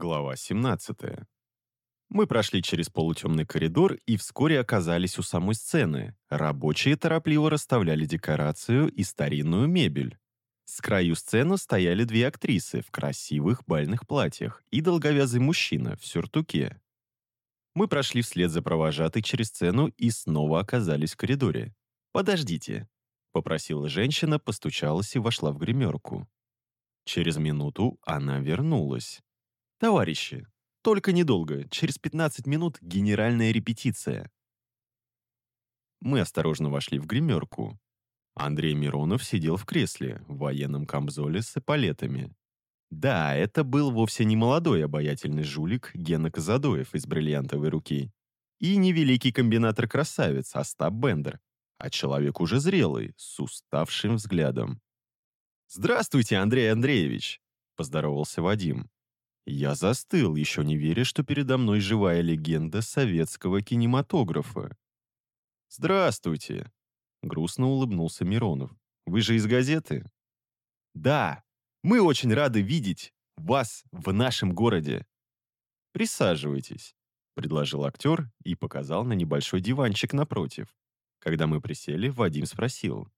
Глава 17. Мы прошли через полутемный коридор и вскоре оказались у самой сцены. Рабочие торопливо расставляли декорацию и старинную мебель. С краю сцены стояли две актрисы в красивых бальных платьях и долговязый мужчина в сюртуке. Мы прошли вслед за провожатой через сцену и снова оказались в коридоре. «Подождите», — попросила женщина, постучалась и вошла в гримерку. Через минуту она вернулась. «Товарищи, только недолго, через 15 минут генеральная репетиция». Мы осторожно вошли в гримерку. Андрей Миронов сидел в кресле, в военном камзоле с эполетами. Да, это был вовсе не молодой обаятельный жулик Гена Казадоев из бриллиантовой руки и не великий комбинатор-красавец Остап Бендер, а человек уже зрелый, с уставшим взглядом. «Здравствуйте, Андрей Андреевич!» – поздоровался Вадим. Я застыл, еще не веря, что передо мной живая легенда советского кинематографа. «Здравствуйте!» — грустно улыбнулся Миронов. «Вы же из газеты?» «Да, мы очень рады видеть вас в нашем городе!» «Присаживайтесь», — предложил актер и показал на небольшой диванчик напротив. Когда мы присели, Вадим спросил.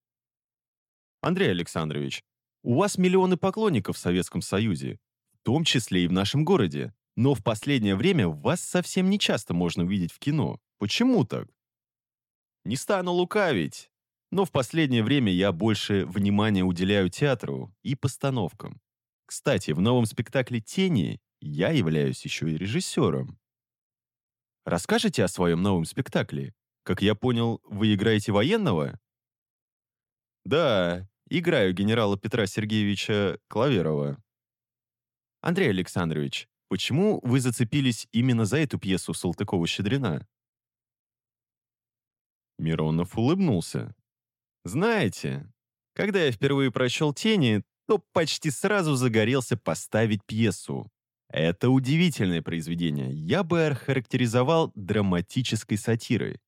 «Андрей Александрович, у вас миллионы поклонников в Советском Союзе том числе и в нашем городе. Но в последнее время вас совсем не часто можно увидеть в кино. Почему так? Не стану лукавить, но в последнее время я больше внимания уделяю театру и постановкам. Кстати, в новом спектакле «Тени» я являюсь еще и режиссером. Расскажите о своем новом спектакле. Как я понял, вы играете военного? Да, играю генерала Петра Сергеевича Клаверова. Андрей Александрович, почему вы зацепились именно за эту пьесу Салтыкова-Щедрина? Миронов улыбнулся. Знаете, когда я впервые прочел «Тени», то почти сразу загорелся поставить пьесу. Это удивительное произведение. Я бы охарактеризовал драматической сатирой.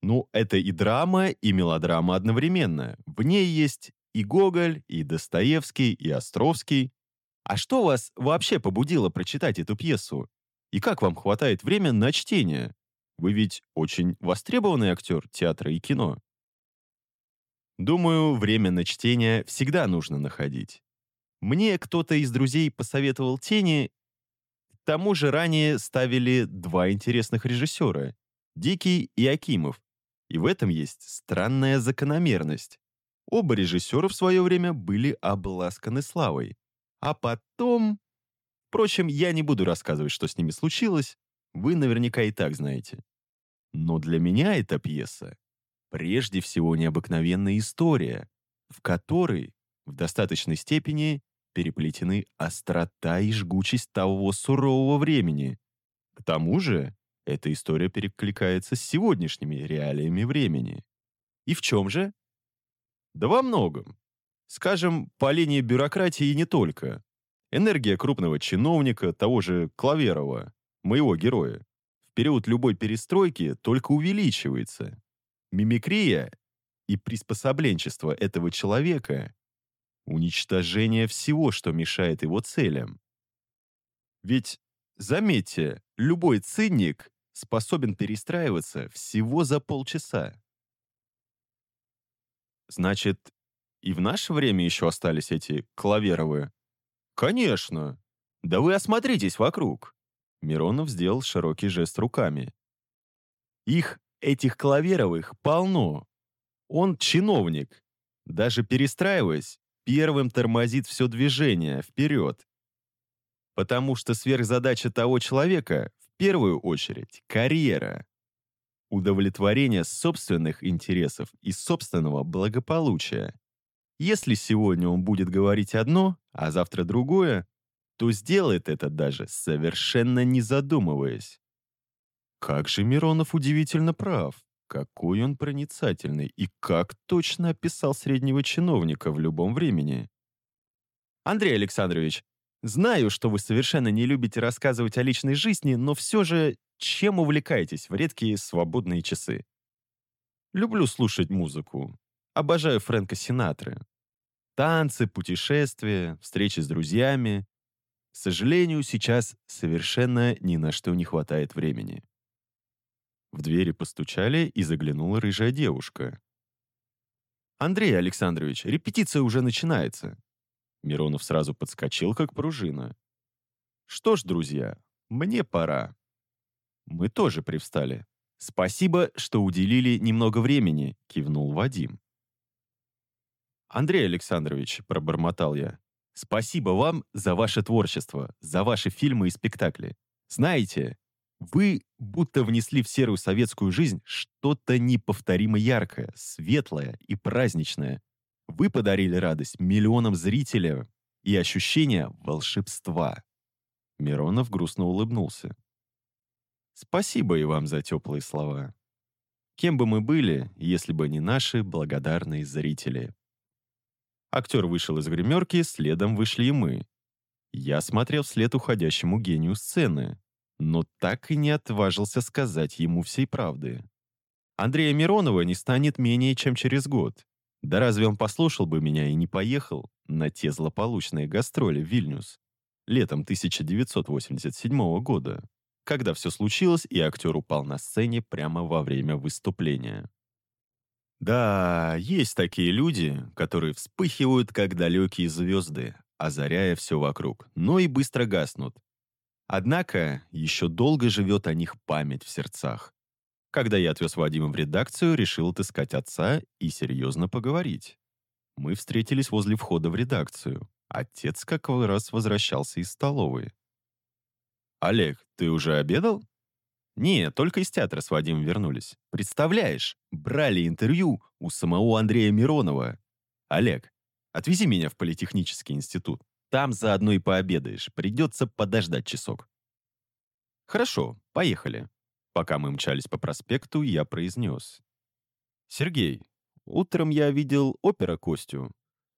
Ну, это и драма, и мелодрама одновременно. В ней есть и Гоголь, и Достоевский, и Островский. А что вас вообще побудило прочитать эту пьесу? И как вам хватает времени на чтение? Вы ведь очень востребованный актер театра и кино. Думаю, время на чтение всегда нужно находить. Мне кто-то из друзей посоветовал «Тени», к тому же ранее ставили два интересных режиссера – Дикий и Акимов. И в этом есть странная закономерность. Оба режиссера в свое время были обласканы славой. А потом... Впрочем, я не буду рассказывать, что с ними случилось, вы наверняка и так знаете. Но для меня эта пьеса прежде всего необыкновенная история, в которой в достаточной степени переплетены острота и жгучесть того сурового времени. К тому же, эта история перекликается с сегодняшними реалиями времени. И в чем же? Да во многом. Скажем, по линии бюрократии и не только. Энергия крупного чиновника, того же Клаверова, моего героя, в период любой перестройки только увеличивается. Мимикрия и приспособленчество этого человека – уничтожение всего, что мешает его целям. Ведь, заметьте, любой циник способен перестраиваться всего за полчаса. Значит, и в наше время еще остались эти клаверовые? Конечно. Да вы осмотритесь вокруг. Миронов сделал широкий жест руками. Их, этих клаверовых, полно. Он чиновник. Даже перестраиваясь, первым тормозит все движение вперед. Потому что сверхзадача того человека, в первую очередь, карьера. Удовлетворение собственных интересов и собственного благополучия. Если сегодня он будет говорить одно, а завтра другое, то сделает это даже совершенно не задумываясь. Как же Миронов удивительно прав. Какой он проницательный и как точно описал среднего чиновника в любом времени. Андрей Александрович, знаю, что вы совершенно не любите рассказывать о личной жизни, но все же чем увлекаетесь в редкие свободные часы? Люблю слушать музыку. Обожаю Фрэнка Синатры. Танцы, путешествия, встречи с друзьями. К сожалению, сейчас совершенно ни на что не хватает времени. В двери постучали, и заглянула рыжая девушка. «Андрей Александрович, репетиция уже начинается». Миронов сразу подскочил, как пружина. «Что ж, друзья, мне пора». Мы тоже привстали. «Спасибо, что уделили немного времени», — кивнул Вадим. «Андрей Александрович», — пробормотал я, — «спасибо вам за ваше творчество, за ваши фильмы и спектакли. Знаете, вы будто внесли в серую советскую жизнь что-то неповторимо яркое, светлое и праздничное. Вы подарили радость миллионам зрителей и ощущение волшебства». Миронов грустно улыбнулся. Спасибо и вам за теплые слова. Кем бы мы были, если бы не наши благодарные зрители? Актер вышел из гримерки, следом вышли и мы. Я смотрел вслед уходящему гению сцены, но так и не отважился сказать ему всей правды. Андрея Миронова не станет менее чем через год. Да разве он послушал бы меня и не поехал на те злополучные гастроли в Вильнюс летом 1987 года? когда все случилось, и актер упал на сцене прямо во время выступления. Да, есть такие люди, которые вспыхивают, как далекие звезды, озаряя все вокруг, но и быстро гаснут. Однако еще долго живет о них память в сердцах. Когда я отвез Вадима в редакцию, решил отыскать отца и серьезно поговорить. Мы встретились возле входа в редакцию. Отец как раз возвращался из столовой. «Олег, ты уже обедал?» «Не, только из театра с Вадимом вернулись. Представляешь, брали интервью у самого Андрея Миронова. Олег, отвези меня в Политехнический институт. Там заодно и пообедаешь. Придется подождать часок». «Хорошо, поехали». Пока мы мчались по проспекту, я произнес. «Сергей, утром я видел опера Костю.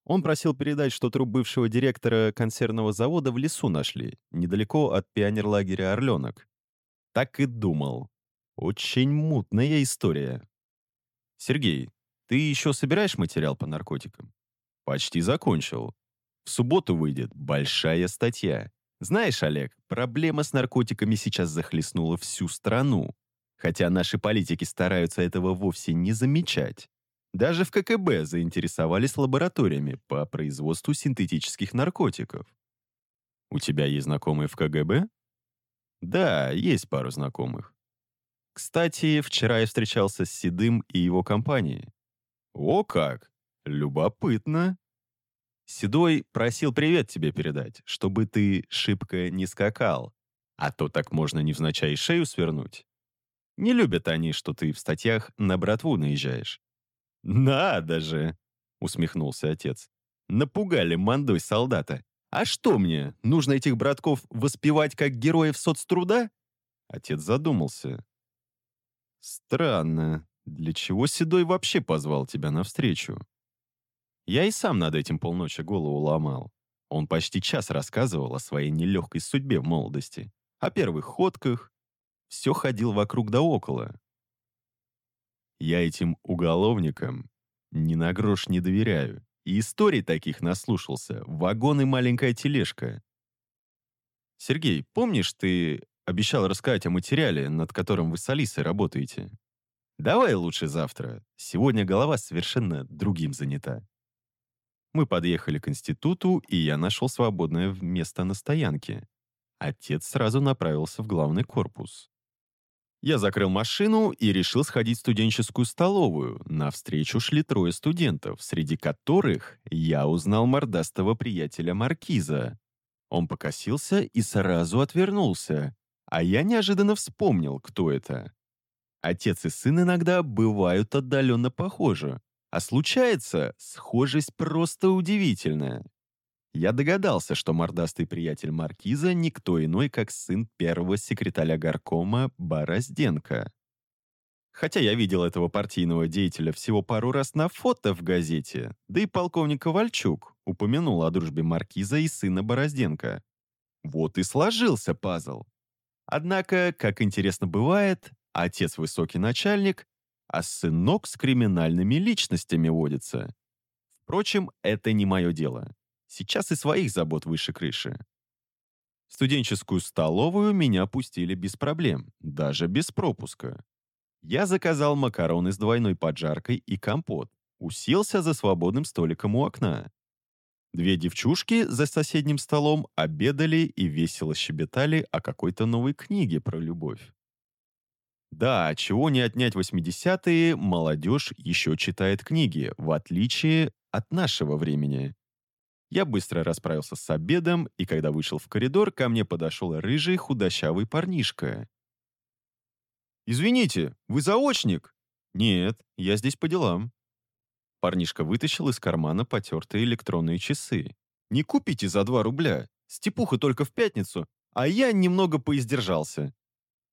Он просил передать, что труп бывшего директора консервного завода в лесу нашли, недалеко от пионерлагеря «Орленок». Так и думал. Очень мутная история. Сергей, ты еще собираешь материал по наркотикам? Почти закончил. В субботу выйдет большая статья. Знаешь, Олег, проблема с наркотиками сейчас захлестнула всю страну. Хотя наши политики стараются этого вовсе не замечать. Даже в ККБ заинтересовались лабораториями по производству синтетических наркотиков. У тебя есть знакомые в КГБ? Да, есть пару знакомых. Кстати, вчера я встречался с Седым и его компанией. О как! Любопытно. Седой просил привет тебе передать, чтобы ты шибко не скакал, а то так можно невзначай шею свернуть. Не любят они, что ты в статьях на братву наезжаешь. «Надо же!» — усмехнулся отец. «Напугали мандой солдата. А что мне, нужно этих братков воспевать как героев соцтруда?» Отец задумался. «Странно. Для чего Седой вообще позвал тебя навстречу?» Я и сам над этим полночи голову ломал. Он почти час рассказывал о своей нелегкой судьбе в молодости, о первых ходках. Все ходил вокруг да около. Я этим уголовникам ни на грош не доверяю. И историй таких наслушался. Вагон и маленькая тележка. Сергей, помнишь, ты обещал рассказать о материале, над которым вы с Алисой работаете? Давай лучше завтра. Сегодня голова совершенно другим занята. Мы подъехали к институту, и я нашел свободное место на стоянке. Отец сразу направился в главный корпус. Я закрыл машину и решил сходить в студенческую столовую. Навстречу шли трое студентов, среди которых я узнал мордастого приятеля Маркиза. Он покосился и сразу отвернулся, а я неожиданно вспомнил, кто это. Отец и сын иногда бывают отдаленно похожи, а случается схожесть просто удивительная. Я догадался, что мордастый приятель Маркиза никто иной, как сын первого секретаря горкома Борозденко. Хотя я видел этого партийного деятеля всего пару раз на фото в газете, да и полковник Ковальчук упомянул о дружбе Маркиза и сына Борозденко. Вот и сложился пазл. Однако, как интересно бывает, отец высокий начальник, а сынок с криминальными личностями водится. Впрочем, это не мое дело. Сейчас и своих забот выше крыши. В студенческую столовую меня пустили без проблем, даже без пропуска. Я заказал макароны с двойной поджаркой и компот, уселся за свободным столиком у окна. Две девчушки за соседним столом обедали и весело щебетали о какой-то новой книге про любовь. Да, чего не отнять 80-е, молодежь еще читает книги, в отличие от нашего времени. Я быстро расправился с обедом, и когда вышел в коридор, ко мне подошел рыжий худощавый парнишка. «Извините, вы заочник?» «Нет, я здесь по делам». Парнишка вытащил из кармана потертые электронные часы. «Не купите за 2 рубля. Степуха только в пятницу, а я немного поиздержался».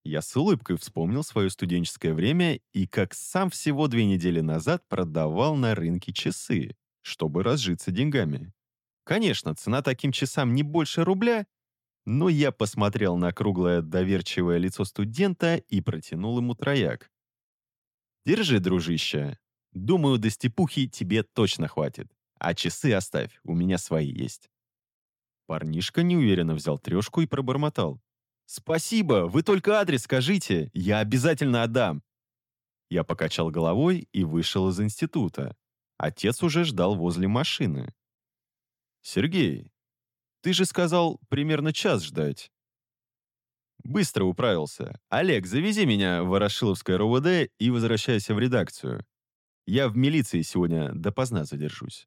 Я с улыбкой вспомнил свое студенческое время и как сам всего две недели назад продавал на рынке часы, чтобы разжиться деньгами. Конечно, цена таким часам не больше рубля, но я посмотрел на круглое доверчивое лицо студента и протянул ему трояк. «Держи, дружище. Думаю, до степухи тебе точно хватит. А часы оставь, у меня свои есть». Парнишка неуверенно взял трешку и пробормотал. «Спасибо, вы только адрес скажите, я обязательно отдам». Я покачал головой и вышел из института. Отец уже ждал возле машины. «Сергей, ты же сказал примерно час ждать». Быстро управился. «Олег, завези меня в Ворошиловское РОВД и возвращайся в редакцию. Я в милиции сегодня допоздна задержусь».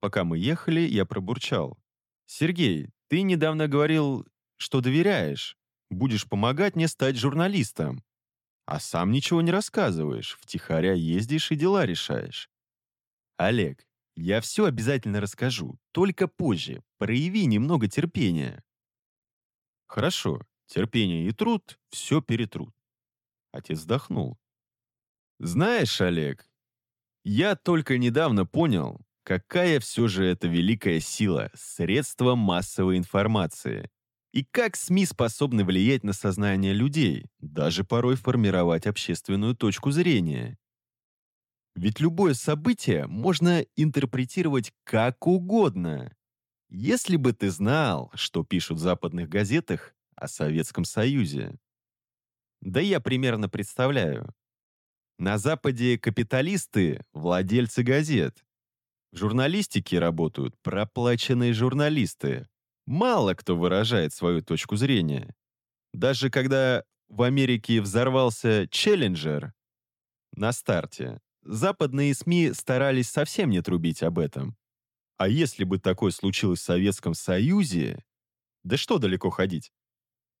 Пока мы ехали, я пробурчал. «Сергей, ты недавно говорил, что доверяешь. Будешь помогать мне стать журналистом. А сам ничего не рассказываешь, втихаря ездишь и дела решаешь. Олег, я все обязательно расскажу, только позже. Прояви немного терпения. Хорошо, терпение и труд все перетрут. Отец вздохнул. Знаешь, Олег, я только недавно понял, какая все же это великая сила, средство массовой информации. И как СМИ способны влиять на сознание людей, даже порой формировать общественную точку зрения. Ведь любое событие можно интерпретировать как угодно. Если бы ты знал, что пишут в западных газетах о Советском Союзе. Да я примерно представляю. На Западе капиталисты – владельцы газет. В журналистике работают проплаченные журналисты, мало кто выражает свою точку зрения. Даже когда в Америке взорвался Челленджер на старте, западные СМИ старались совсем не трубить об этом. А если бы такое случилось в Советском Союзе, да что далеко ходить?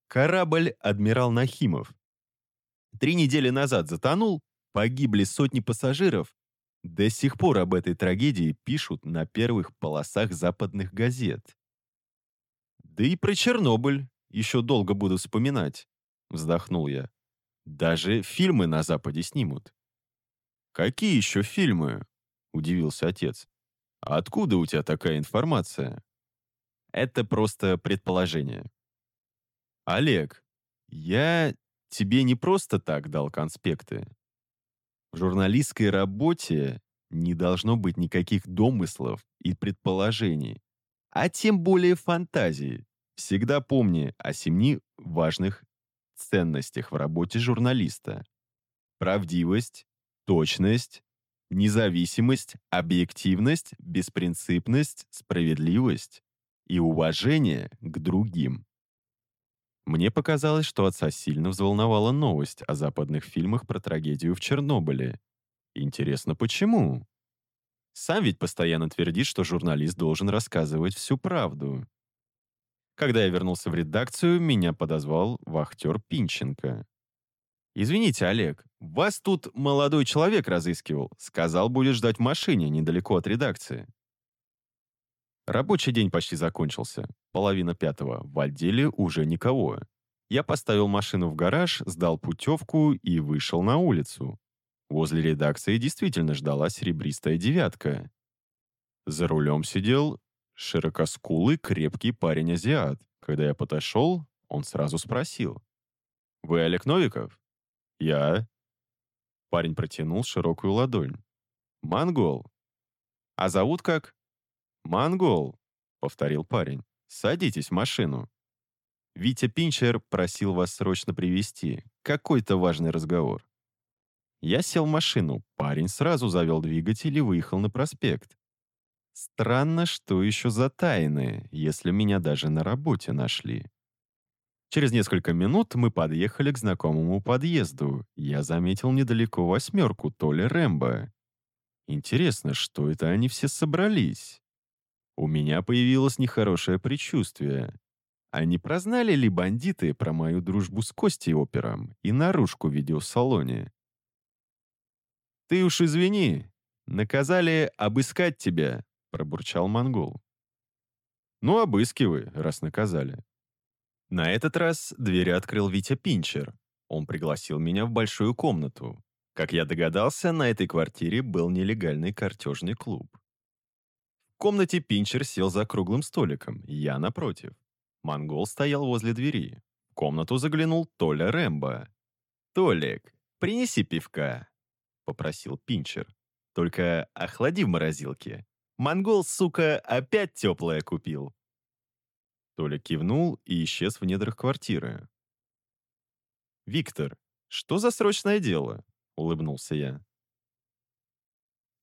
Корабль «Адмирал Нахимов». Три недели назад затонул, погибли сотни пассажиров. До сих пор об этой трагедии пишут на первых полосах западных газет. Да и про Чернобыль еще долго буду вспоминать, вздохнул я. Даже фильмы на Западе снимут. Какие еще фильмы? Удивился отец. А откуда у тебя такая информация? Это просто предположение. Олег, я тебе не просто так дал конспекты. В журналистской работе не должно быть никаких домыслов и предположений, а тем более фантазии. Всегда помни о семи важных ценностях в работе журналиста. Правдивость, точность, независимость, объективность, беспринципность, справедливость и уважение к другим. Мне показалось, что отца сильно взволновала новость о западных фильмах про трагедию в Чернобыле. Интересно, почему? Сам ведь постоянно твердит, что журналист должен рассказывать всю правду. Когда я вернулся в редакцию, меня подозвал вахтер Пинченко. «Извините, Олег, вас тут молодой человек разыскивал. Сказал, будет ждать в машине недалеко от редакции». Рабочий день почти закончился. Половина пятого. В отделе уже никого. Я поставил машину в гараж, сдал путевку и вышел на улицу. Возле редакции действительно ждала серебристая девятка. За рулем сидел Широкоскулый, крепкий парень-азиат. Когда я подошел, он сразу спросил. «Вы Олег Новиков?» «Я». Парень протянул широкую ладонь. «Монгол». «А зовут как?» «Монгол», — повторил парень. «Садитесь в машину». Витя Пинчер просил вас срочно привести. Какой-то важный разговор. Я сел в машину. Парень сразу завел двигатель и выехал на проспект. Странно, что еще за тайны, если меня даже на работе нашли. Через несколько минут мы подъехали к знакомому подъезду. Я заметил недалеко восьмерку Толи Рэмбо. Интересно, что это они все собрались? У меня появилось нехорошее предчувствие. Не прознали ли бандиты про мою дружбу с Костей Опером и наружку в видеосалоне? «Ты уж извини, наказали обыскать тебя», — пробурчал монгол. «Ну, обыскивай, раз наказали». На этот раз дверь открыл Витя Пинчер. Он пригласил меня в большую комнату. Как я догадался, на этой квартире был нелегальный картежный клуб. В комнате Пинчер сел за круглым столиком, я напротив. Монгол стоял возле двери. В комнату заглянул Толя Рэмбо. «Толик, принеси пивка», — попросил Пинчер. «Только охлади в морозилке. Монгол, сука, опять теплое купил». Толя кивнул и исчез в недрах квартиры. «Виктор, что за срочное дело?» — улыбнулся я.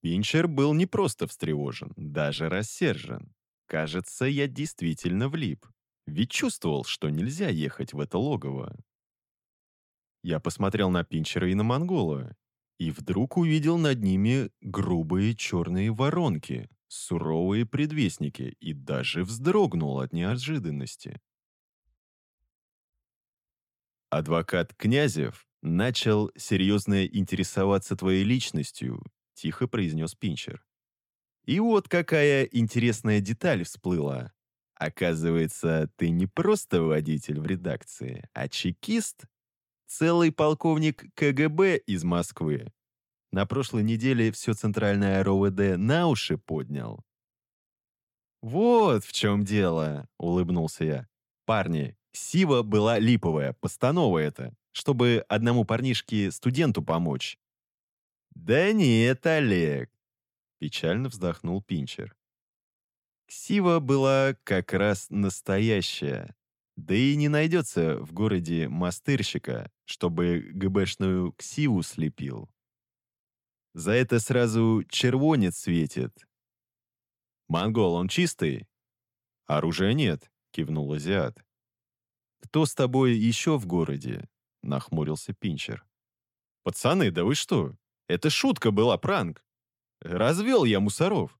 Пинчер был не просто встревожен, даже рассержен. Кажется, я действительно влип. Ведь чувствовал, что нельзя ехать в это логово. Я посмотрел на Пинчера и на Монгола, и вдруг увидел над ними грубые черные воронки, суровые предвестники, и даже вздрогнул от неожиданности. Адвокат Князев начал серьезно интересоваться твоей личностью, тихо произнес Пинчер. И вот какая интересная деталь всплыла. Оказывается, ты не просто водитель в редакции, а чекист. Целый полковник КГБ из Москвы. На прошлой неделе все центральное РОВД на уши поднял. «Вот в чем дело», — улыбнулся я. «Парни, Сива была липовая, постанова это, чтобы одному парнишке студенту помочь». «Да нет, Олег», — печально вздохнул Пинчер. Ксива была как раз настоящая. Да и не найдется в городе мастырщика, чтобы ГБшную ксиву слепил. За это сразу червонец светит. «Монгол, он чистый?» «Оружия нет», — кивнул азиат. «Кто с тобой еще в городе?» — нахмурился Пинчер. «Пацаны, да вы что? Это шутка была, пранк. Развел я мусоров».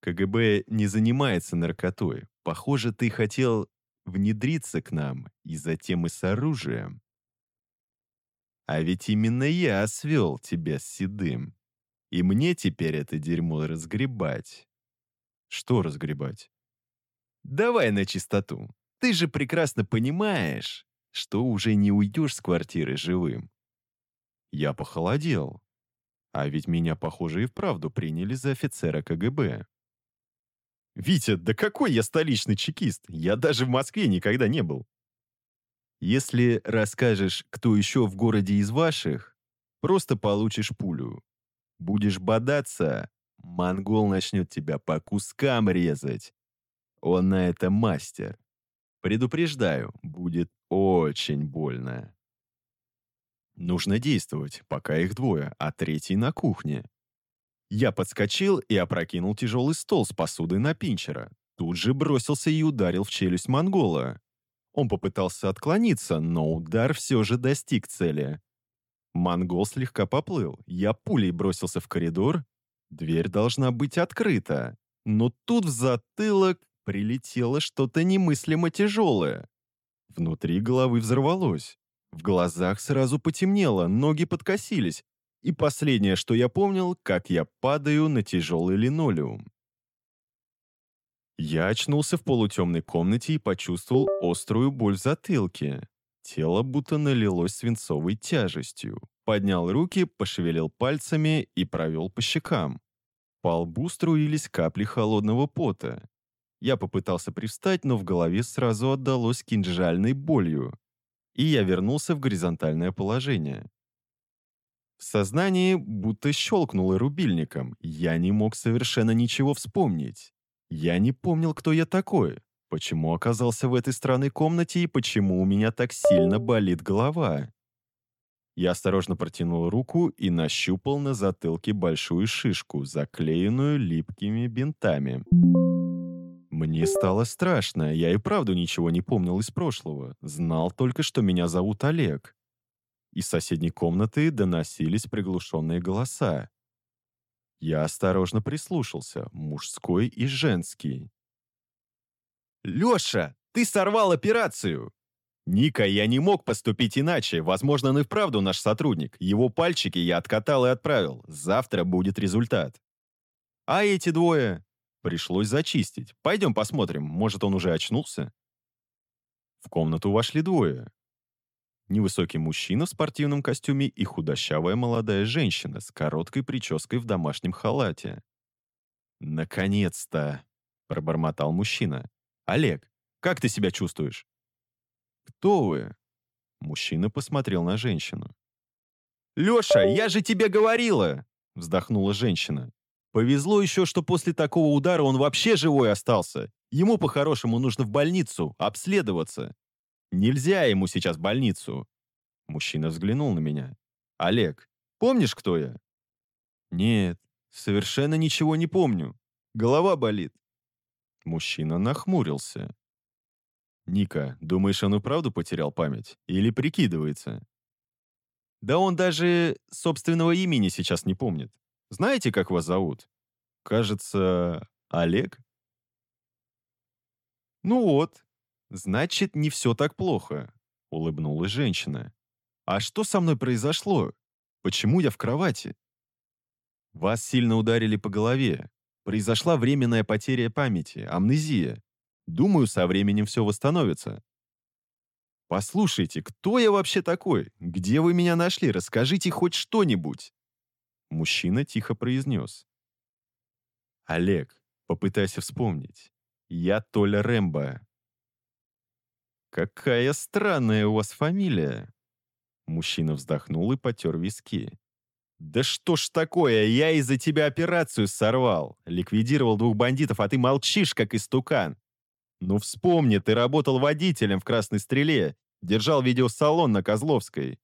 КГБ не занимается наркотой. Похоже, ты хотел внедриться к нам и затем и с оружием. А ведь именно я свел тебя с Седым. И мне теперь это дерьмо разгребать. Что разгребать? Давай на чистоту. Ты же прекрасно понимаешь, что уже не уйдешь с квартиры живым. Я похолодел. А ведь меня, похоже, и вправду приняли за офицера КГБ. «Витя, да какой я столичный чекист? Я даже в Москве никогда не был». «Если расскажешь, кто еще в городе из ваших, просто получишь пулю. Будешь бодаться, монгол начнет тебя по кускам резать. Он на это мастер. Предупреждаю, будет очень больно». Нужно действовать, пока их двое, а третий на кухне. Я подскочил и опрокинул тяжелый стол с посудой на пинчера. Тут же бросился и ударил в челюсть монгола. Он попытался отклониться, но удар все же достиг цели. Монгол слегка поплыл. Я пулей бросился в коридор. Дверь должна быть открыта. Но тут в затылок прилетело что-то немыслимо тяжелое. Внутри головы взорвалось. В глазах сразу потемнело, ноги подкосились, и последнее, что я помнил, как я падаю на тяжелый линолеум. Я очнулся в полутемной комнате и почувствовал острую боль в затылке. Тело будто налилось свинцовой тяжестью. Поднял руки, пошевелил пальцами и провел по щекам. По лбу струились капли холодного пота. Я попытался привстать, но в голове сразу отдалось кинжальной болью. И я вернулся в горизонтальное положение. В сознании будто щелкнуло рубильником. Я не мог совершенно ничего вспомнить. Я не помнил, кто я такой. Почему оказался в этой странной комнате и почему у меня так сильно болит голова? Я осторожно протянул руку и нащупал на затылке большую шишку, заклеенную липкими бинтами. Мне стало страшно, я и правду ничего не помнил из прошлого. Знал только, что меня зовут Олег. Из соседней комнаты доносились приглушенные голоса. Я осторожно прислушался, мужской и женский. «Леша, ты сорвал операцию!» «Ника, я не мог поступить иначе. Возможно, он и вправду наш сотрудник. Его пальчики я откатал и отправил. Завтра будет результат». «А эти двое?» Пришлось зачистить. Пойдем посмотрим, может, он уже очнулся? В комнату вошли двое. Невысокий мужчина в спортивном костюме и худощавая молодая женщина с короткой прической в домашнем халате. «Наконец-то!» — пробормотал мужчина. «Олег, как ты себя чувствуешь?» «Кто вы?» Мужчина посмотрел на женщину. «Леша, я же тебе говорила!» вздохнула женщина. «Повезло еще, что после такого удара он вообще живой остался. Ему по-хорошему нужно в больницу, обследоваться. Нельзя ему сейчас в больницу». Мужчина взглянул на меня. «Олег, помнишь, кто я?» «Нет, совершенно ничего не помню. Голова болит». Мужчина нахмурился. «Ника, думаешь, он и правду потерял память? Или прикидывается?» «Да он даже собственного имени сейчас не помнит. Знаете, как вас зовут? Кажется, Олег?» «Ну вот, значит, не все так плохо», — улыбнулась женщина. «А что со мной произошло? Почему я в кровати?» «Вас сильно ударили по голове. Произошла временная потеря памяти, амнезия. Думаю, со временем все восстановится. Послушайте, кто я вообще такой? Где вы меня нашли? Расскажите хоть что-нибудь. Мужчина тихо произнес. Олег, попытайся вспомнить. Я Толя Рэмбо. Какая странная у вас фамилия. Мужчина вздохнул и потер виски. «Да что ж такое, я из-за тебя операцию сорвал. Ликвидировал двух бандитов, а ты молчишь, как истукан. Ну вспомни, ты работал водителем в «Красной стреле», держал видеосалон на Козловской.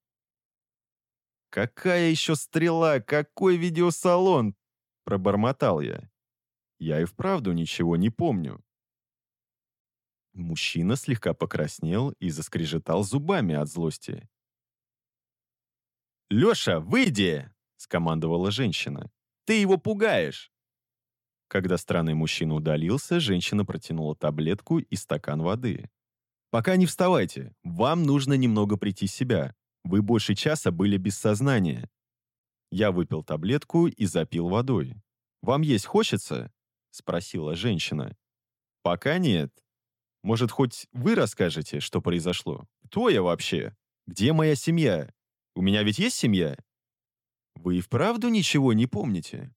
«Какая еще стрела? Какой видеосалон?» – пробормотал я. Я и вправду ничего не помню. Мужчина слегка покраснел и заскрежетал зубами от злости. «Леша, выйди!» – скомандовала женщина. «Ты его пугаешь!» Когда странный мужчина удалился, женщина протянула таблетку и стакан воды. «Пока не вставайте. Вам нужно немного прийти в себя. Вы больше часа были без сознания». Я выпил таблетку и запил водой. «Вам есть хочется?» — спросила женщина. «Пока нет. Может, хоть вы расскажете, что произошло? Кто я вообще? Где моя семья? У меня ведь есть семья?» «Вы и вправду ничего не помните?»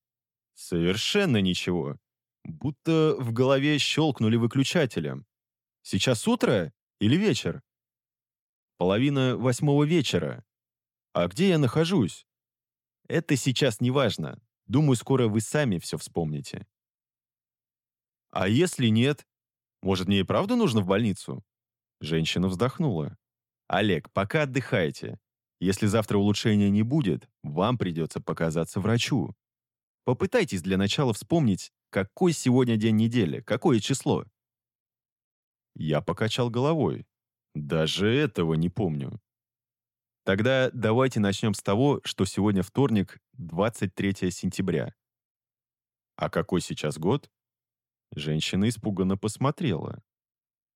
Совершенно ничего. Будто в голове щелкнули выключателем. Сейчас утро или вечер? Половина восьмого вечера. А где я нахожусь? Это сейчас не важно. Думаю, скоро вы сами все вспомните. А если нет? Может, мне и правда нужно в больницу? Женщина вздохнула. Олег, пока отдыхайте. Если завтра улучшения не будет, вам придется показаться врачу. Попытайтесь для начала вспомнить, какой сегодня день недели, какое число. Я покачал головой. Даже этого не помню. Тогда давайте начнем с того, что сегодня вторник, 23 сентября. А какой сейчас год? Женщина испуганно посмотрела.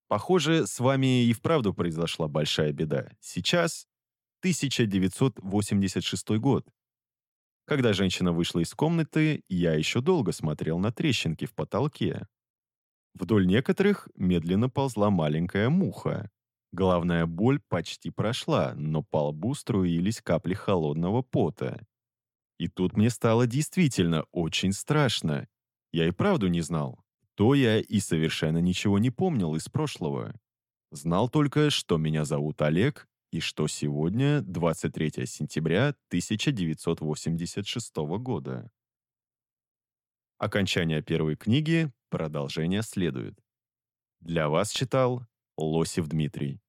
Похоже, с вами и вправду произошла большая беда. Сейчас 1986 год. Когда женщина вышла из комнаты, я еще долго смотрел на трещинки в потолке. Вдоль некоторых медленно ползла маленькая муха. Головная боль почти прошла, но по лбу струились капли холодного пота. И тут мне стало действительно очень страшно. Я и правду не знал, кто я и совершенно ничего не помнил из прошлого. Знал только, что меня зовут Олег, и что сегодня 23 сентября 1986 года. Окончание первой книги, продолжение следует. Для вас читал Лосев Дмитрий.